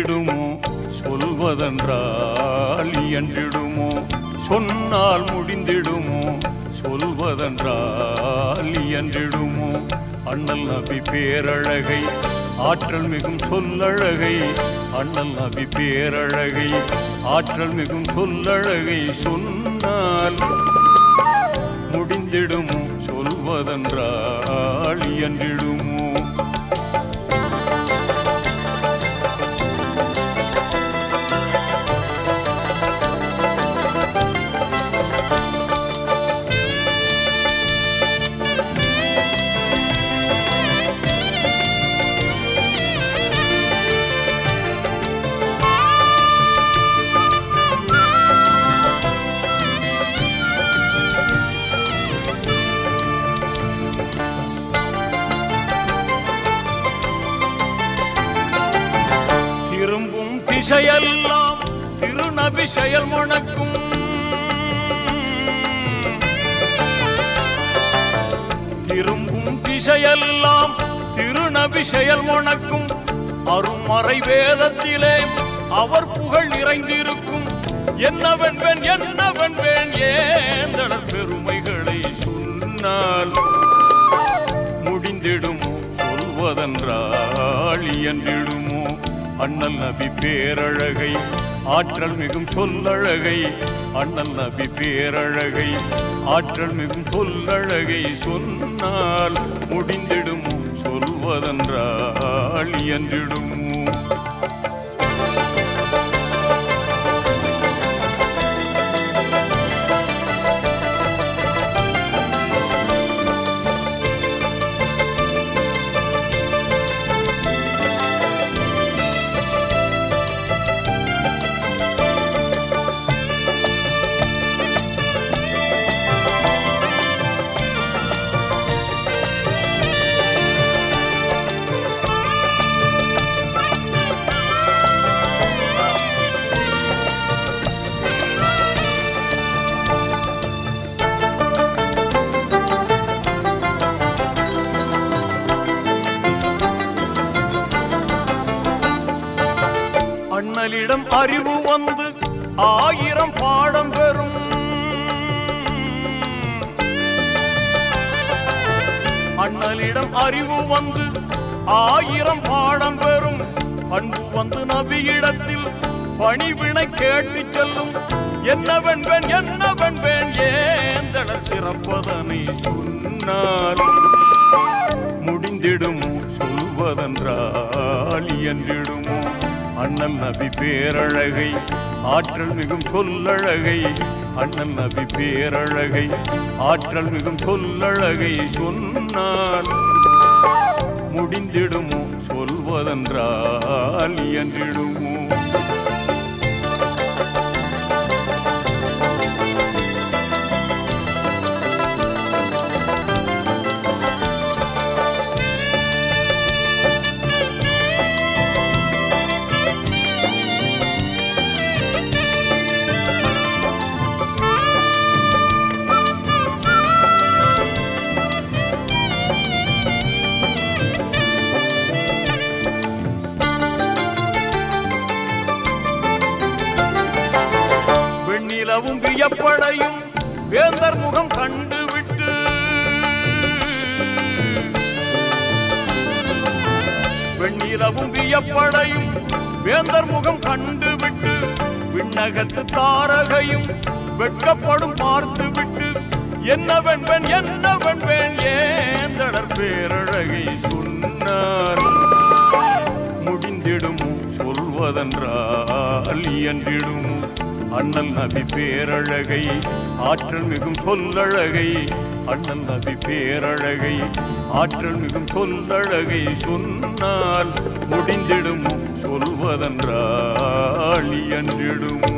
என்றிடுமோ சொல்வதென்றால் என்றிடுமோ சொன்னால் முடிந்திடுமோ? சொல்வதென்றால் என்றிடுமோ அண்ணல் நபி பேரழகை ஆற்றல் மிகும் சொல்லழகை அண்ணல் நபி பேரழகை ஆற்றல் மிகும் சொல்லழகை சொன்னால் முடிந்திடுமோ? சொல்வதென்றால் என்றிடுமோ திரும்பும் திசையெல்லாம் திருநபி செயல் முழக்கும் திரும்பும் திசையெல்லாம் திருநபி செயல் முழக்கும் அருமறை வேதத்திலே அவர் புகழ் நிறைந்திருக்கும். என்னவென்பேன் என்னவென்பேன் ஏந்தளர் பெருமைகளை சொன்னால். முடிந்திடுமோ சொல்வதென்றால் இயன்றிடுமோ. அண்ணல் நபி பேரழகை. ஆற்றல் மிகும் சொல்லழகை. அண்ணல் நபி பேரழகை. ஆற்றல் மிகும் சொல்லழகை சொன்னால் முடிந்திடும் சொல்வதென்றால் என்றிடும் அண்ணலிடம் அறிவு வந்து ஆயிரம் பாடம் பெறும். அண்ணலிடம் அறிவு வந்து ஆயிரம் பாடம் பெறும். பண்பு வந்து நபியிடத்தில் பணிவினை கேட்டு செல்லும். என்னவென்பேன் என்னவென்பேன் ஏந்தடர் சிறப்பதனை சொன்னால் முடிந்திடுமோ சொல்வதென்றால் என்றிடுமோ அண்ணன் நபி பேரழகை ஆற்றல் மிகும் சொல்லழகை. அண்ணன் நபி பேரழகை ஆற்றல் மிகும் சொல்லழகை சொன்னால் முடிந்திடுமோ சொல்வதென்றால் என்றிடுமோ வேந்தர் முகம் கண்டுவிட்டு. வெண்ணிலவும் வியப்படையும் வேந்தர் முகம் கண்டுவிட்டு. விண்ணகத்து தாரகையும் வெட்கப்படும் பார்த்துவிட்டு. என்னவென்பேன் என்னவென்பேன் ஏந்தடர் பேரழகை சொன்னார். முடிந்திடுமோ சொல்வதென்றால் இயன்றிடுமோ அண்ணல் நபி பேரழகை ஆற்றல் மிகும் சொல்லழகை. அண்ணல் நபி பேரழகை ஆற்றல் மிகும் சொல்லழகை சொன்னால் முடிந்திடுமோ? சொல்வதென்றால் என்றிடுமோ